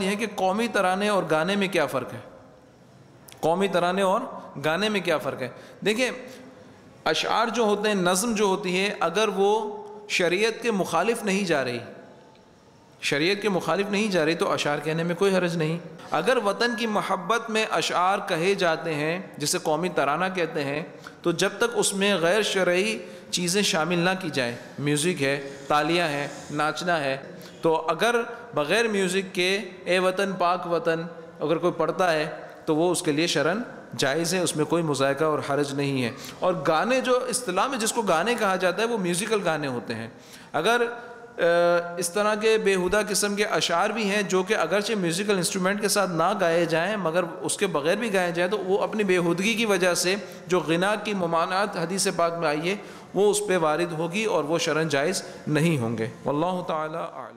سوال یہ ہے کہ قومی ترانے اور گانے میں کیا فرق ہے؟ قومی ترانے اور گانے میں کیا فرق ہے؟ دیکھیں، اشعار جو ہوتے ہیں، نظم جو ہوتی ہے اگر وہ شریعت کے مخالف نہیں جا رہی، شریعت کے مخالف نہیں جا رہی، تو اشعار کہنے میں کوئی حرج نہیں۔ اگر وطن کی محبت میں اشعار کہے جاتے ہیں، جسے قومی ترانہ کہتے ہیں، تو جب تک اس میں غیر شرعی چیزیں شامل نہ کی جائیں، میوزک ہے، تالیاں ہیں، ناچنا ہے تو اگر بغیر میوزک کے اے وطن، پاک وطن اگر کوئی پڑھتا ہے، تو وہ اس کے لیے شرن جائز ہے اس میں کوئی مذائقہ اور حرج نہیں ہے۔ اور گانے جو اصطلاح میں جس کو گانے کہا جاتا ہے، وہ میوزیکل گانے ہوتے ہیں۔ اگر اس طرح کے بےحدہ قسم کے اشعار بھی ہیں، جو کہ اگرچہ میوزیکل انسٹرومنٹ کے ساتھ نہ گائے جائیں، مگر اس کے بغیر بھی گائے جائیں، تو وہ اپنی بےحودگی کی وجہ سے جو غنا کی ممانعات حدیث پاک میں آئی ہے، وہ اس پہ وارد ہوگی اور وہ شرن جائز نہیں ہوں گے۔ واللہ تعالی اعلم۔